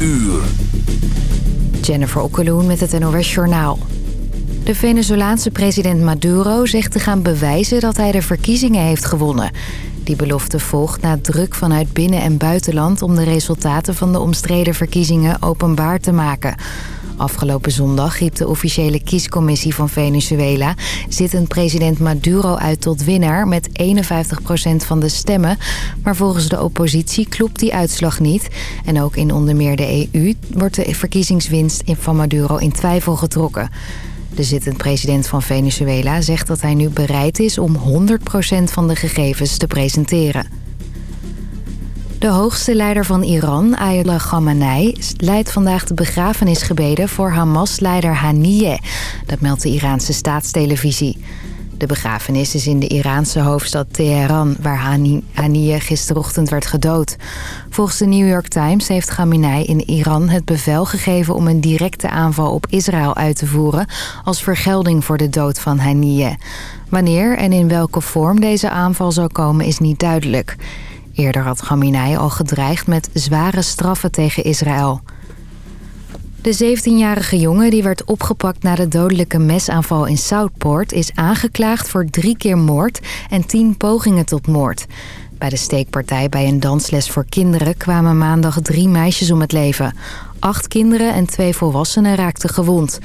uur. Jennifer Okkeloen met het NOS Journaal. De Venezolaanse president Maduro zegt te gaan bewijzen dat hij de verkiezingen heeft gewonnen. Die belofte volgt na druk vanuit binnen- en buitenland... om de resultaten van de omstreden verkiezingen openbaar te maken... Afgelopen zondag riep de officiële kiescommissie van Venezuela... zittend president Maduro uit tot winnaar met 51% van de stemmen. Maar volgens de oppositie klopt die uitslag niet. En ook in onder meer de EU wordt de verkiezingswinst van Maduro in twijfel getrokken. De zittend president van Venezuela zegt dat hij nu bereid is om 100% van de gegevens te presenteren. De hoogste leider van Iran, Ayatollah Khamenei, leidt vandaag de begrafenisgebeden voor Hamas-leider Haniyeh. Dat meldt de Iraanse staatstelevisie. De begrafenis is in de Iraanse hoofdstad Teheran, waar Haniyeh gisterochtend werd gedood. Volgens de New York Times heeft Khamenei in Iran het bevel gegeven om een directe aanval op Israël uit te voeren als vergelding voor de dood van Haniyeh. Wanneer en in welke vorm deze aanval zal komen is niet duidelijk. Eerder had Khamenei al gedreigd met zware straffen tegen Israël. De 17-jarige jongen die werd opgepakt na de dodelijke mesaanval in Southport... is aangeklaagd voor drie keer moord en tien pogingen tot moord. Bij de steekpartij bij een dansles voor kinderen kwamen maandag drie meisjes om het leven. Acht kinderen en twee volwassenen raakten gewond.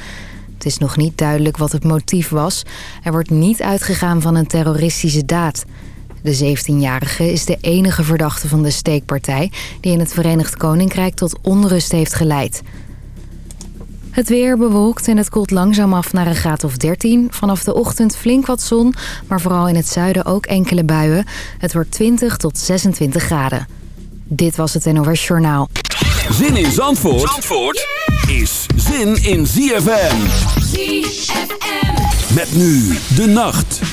Het is nog niet duidelijk wat het motief was. Er wordt niet uitgegaan van een terroristische daad... De 17-jarige is de enige verdachte van de steekpartij... die in het Verenigd Koninkrijk tot onrust heeft geleid. Het weer bewolkt en het koelt langzaam af naar een graad of 13. Vanaf de ochtend flink wat zon, maar vooral in het zuiden ook enkele buien. Het wordt 20 tot 26 graden. Dit was het NOS Journaal. Zin in Zandvoort, Zandvoort is zin in ZFM. ZFM. Met nu de nacht.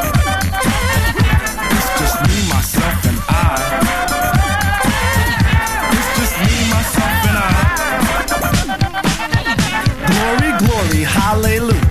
hallelujah.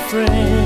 friend.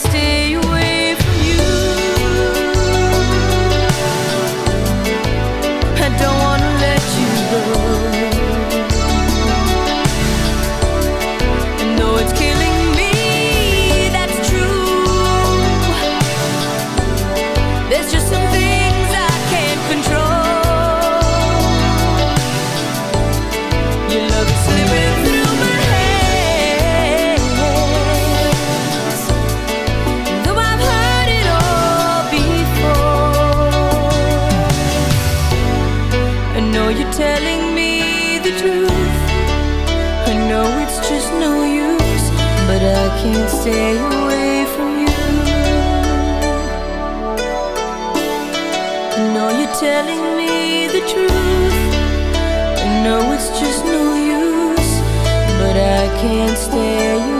Stay. Stay away from you. You're telling me the truth. I know it's just no use, but I can't stay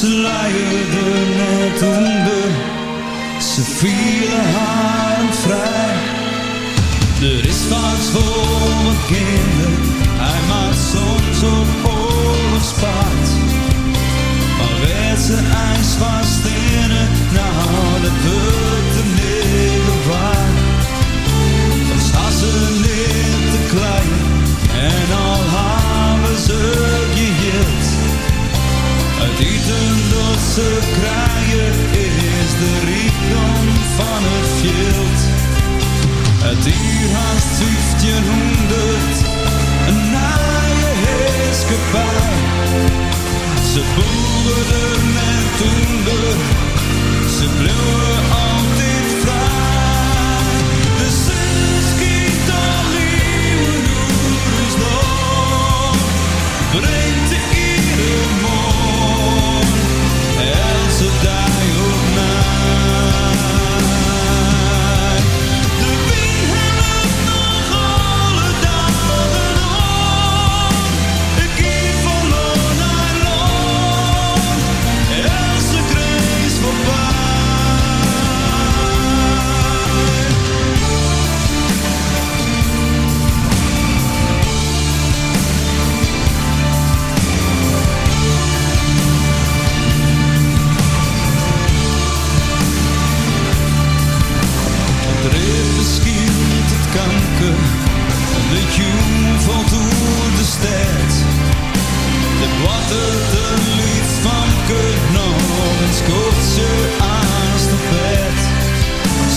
Ze leiden net onder, ze vielen haar vrij. Er is wat voor mijn kinderen, hij maakt soms op oorlogspaard. Maar werd ze ijs vast in het, nou dat wordt de negen waard. Dan staan ze neer te klein en al dat ze krijgen is de rijkdom van het veld. Het hier haast 1500, een naaie heerskepaar. Ze boeren en toender, ze bleven altijd kanker, de jong valt door de stad. De water, de lied van kut nog eens kort ze aan de bed.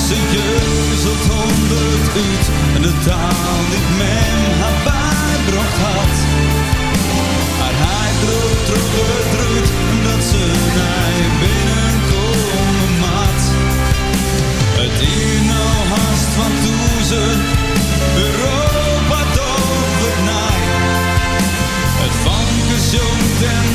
Ze jeuzelt honderd uit en de taal die men haar bijbracht had. Maar hij droog teruggedrukt dat ze naar binnenkomen mat. Het hier nou haast van toezen, Europa het naai. Het van gezond en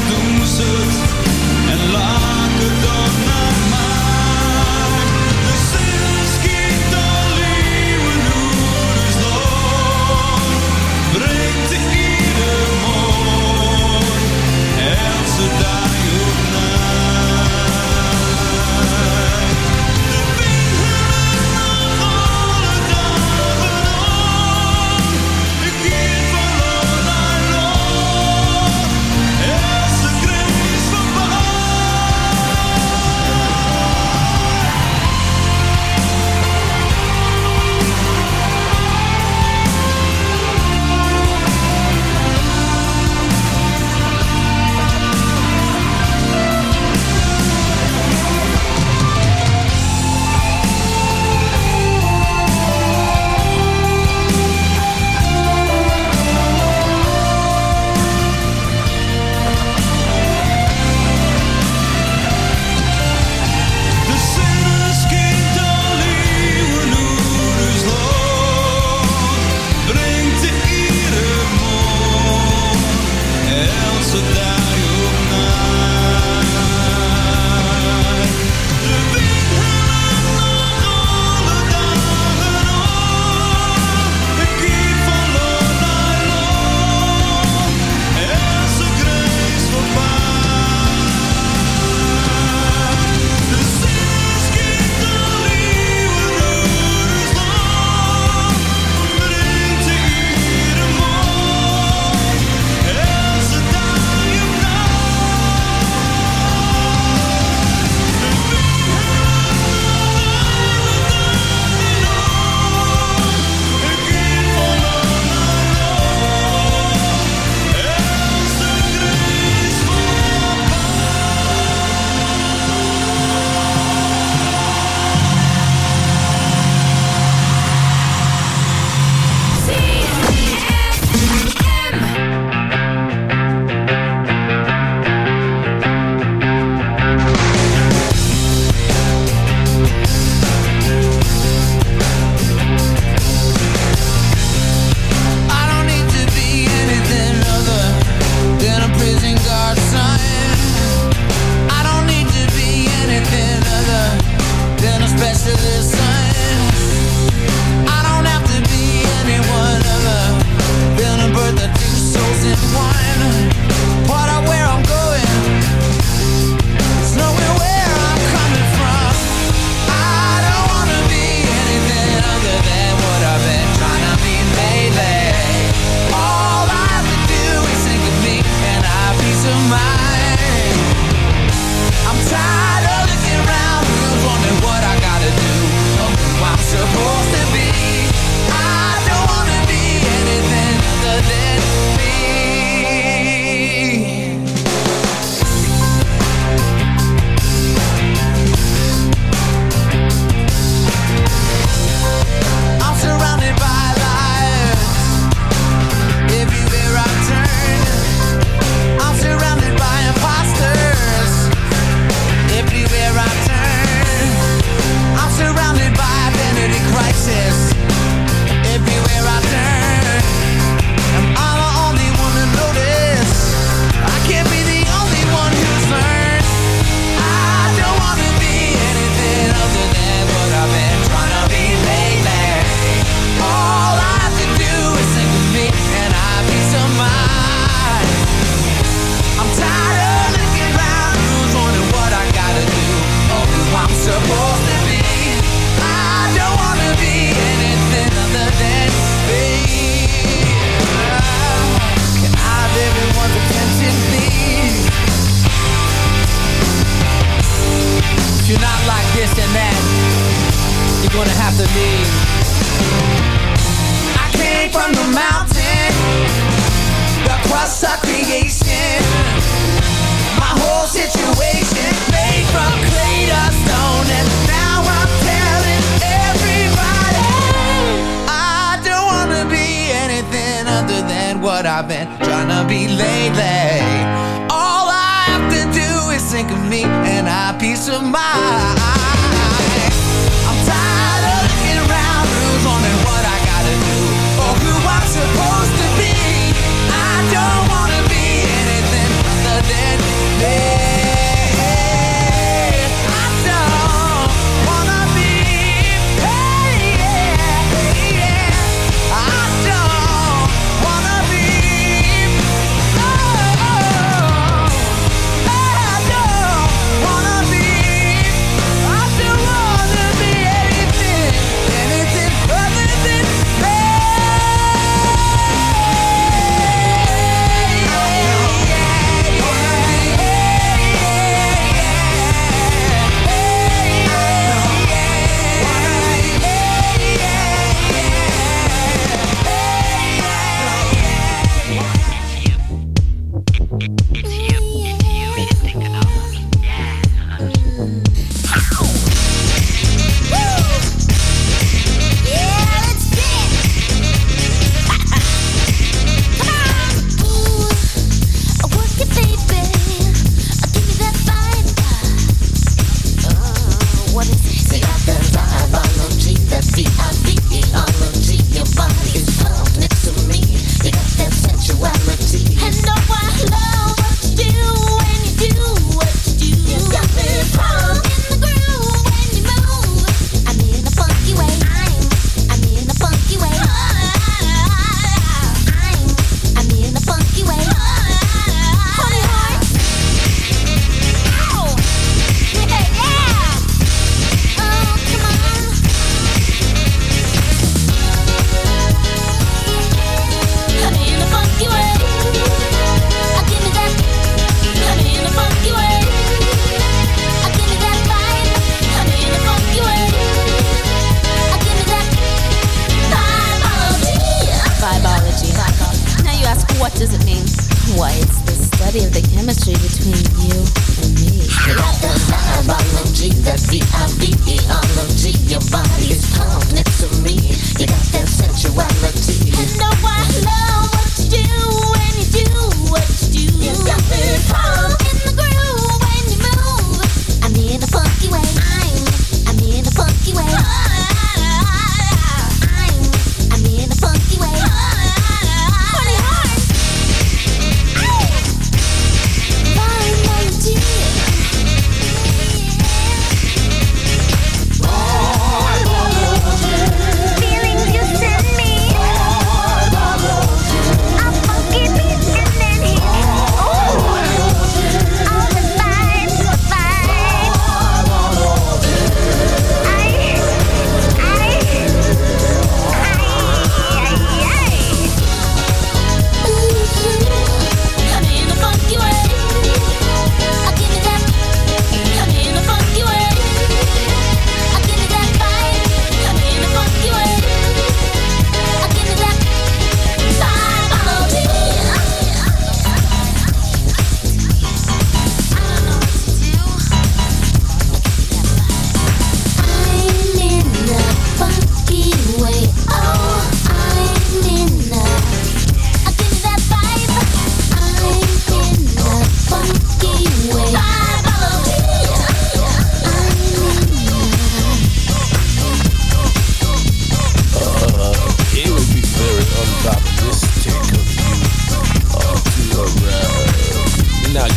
What does it mean? Why, it's the study of the chemistry between you and me. Biology, that B-I-V-E-ology Your body is pumped next to me You got that sensuality I know I love what you do And you do what you do You got me pumped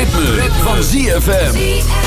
ritme, van ZFM.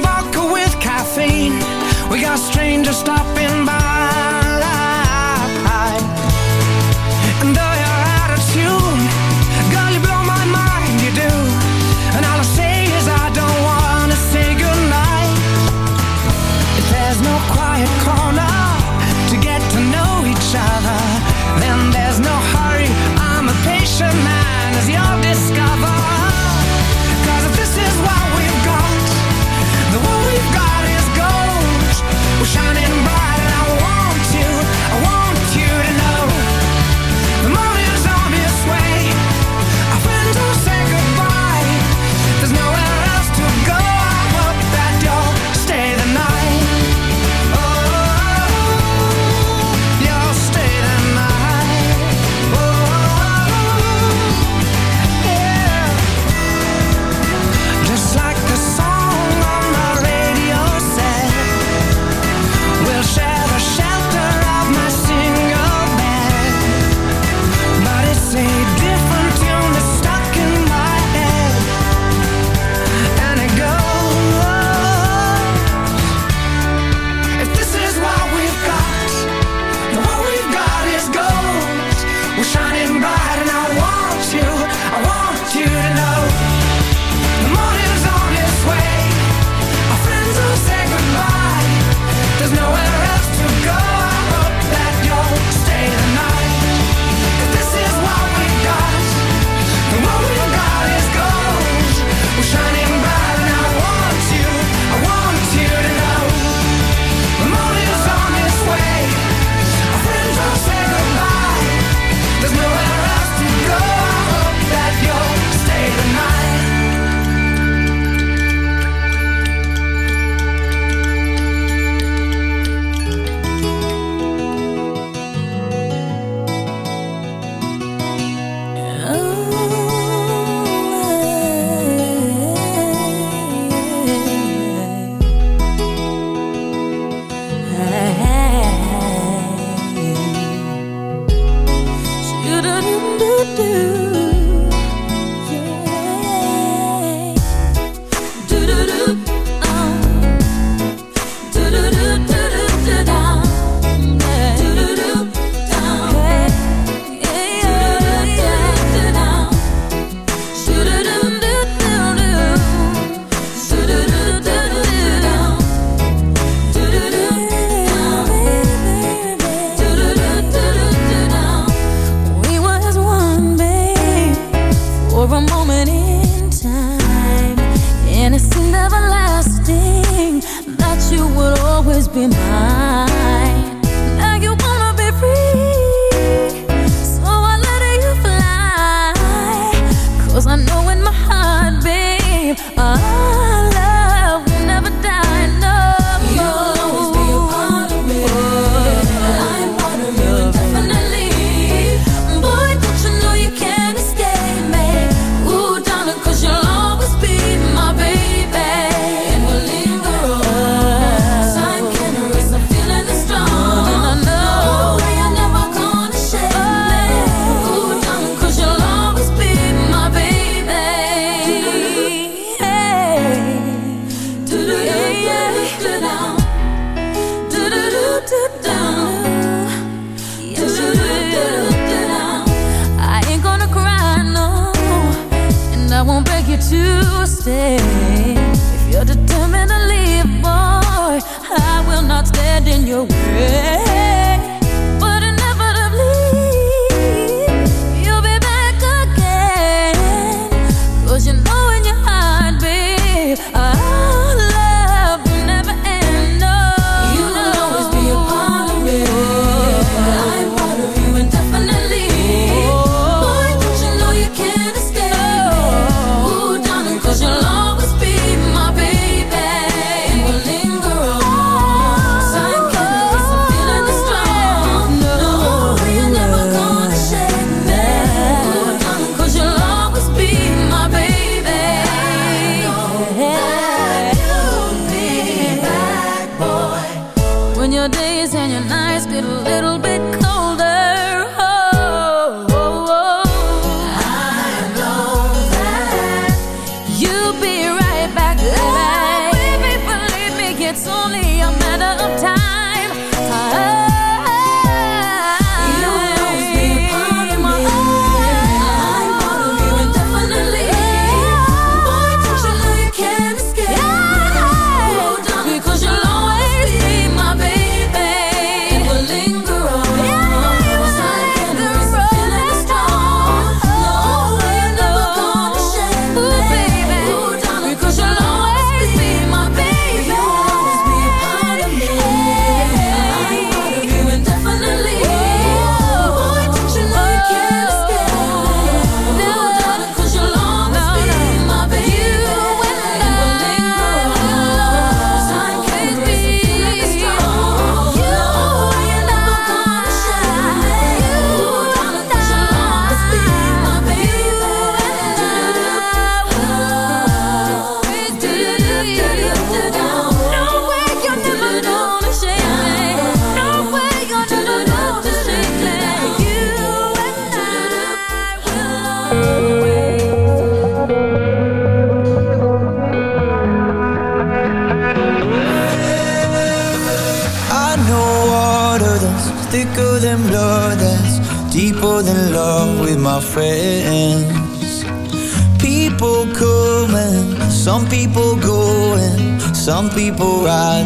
Vodka with caffeine. We got strangers stopping by.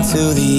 To the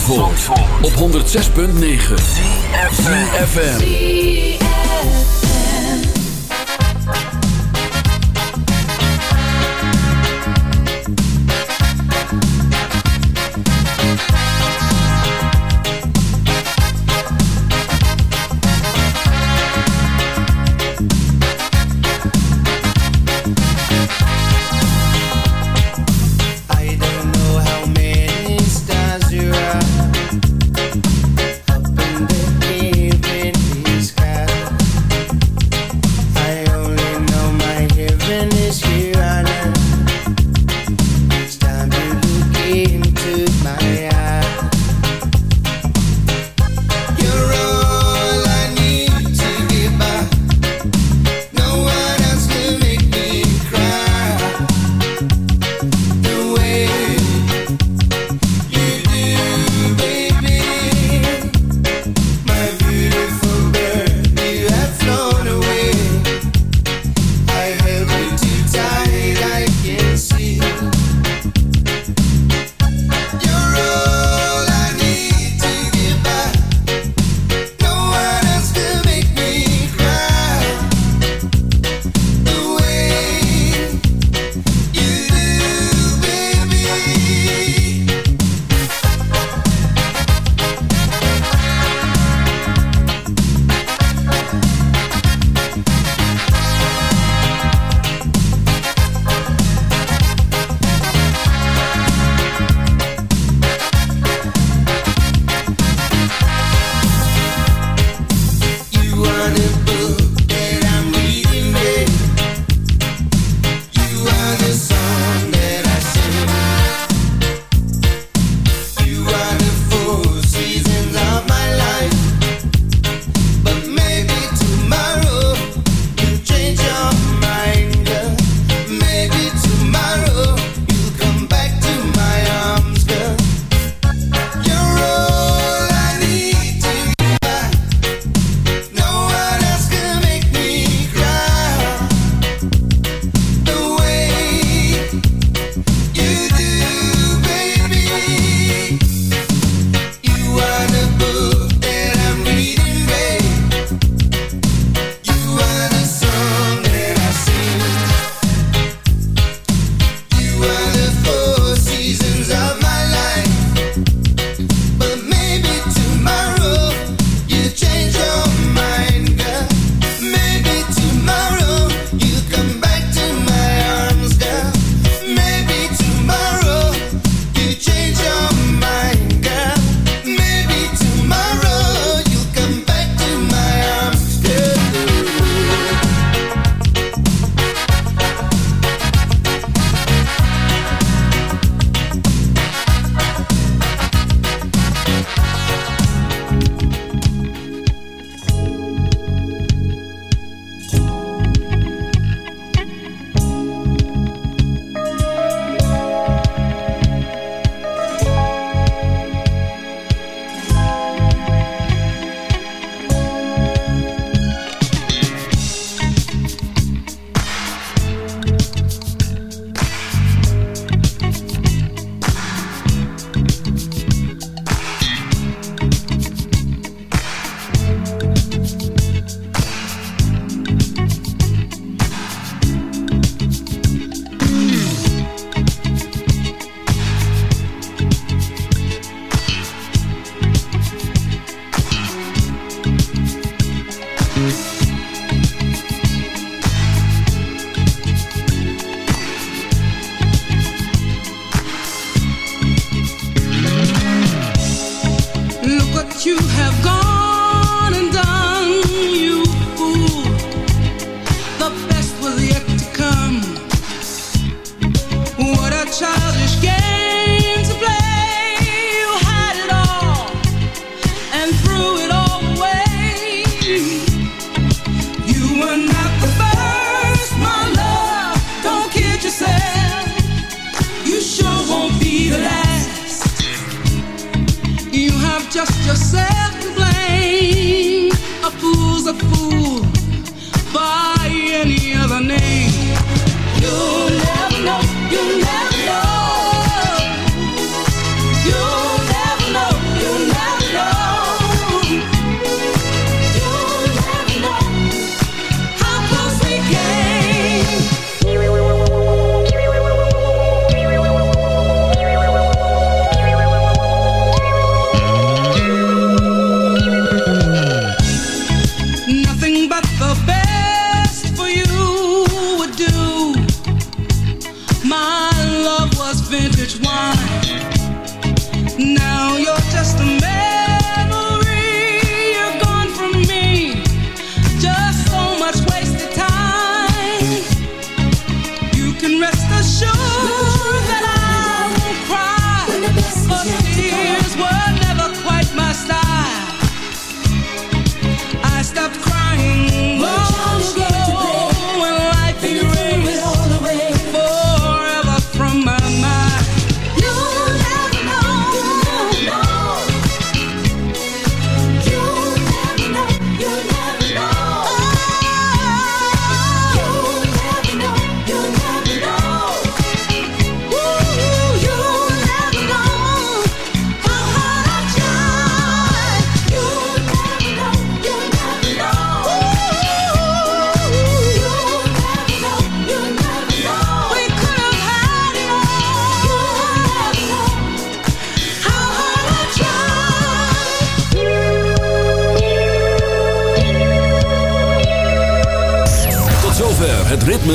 Zandvoort, op 106.9 CFFM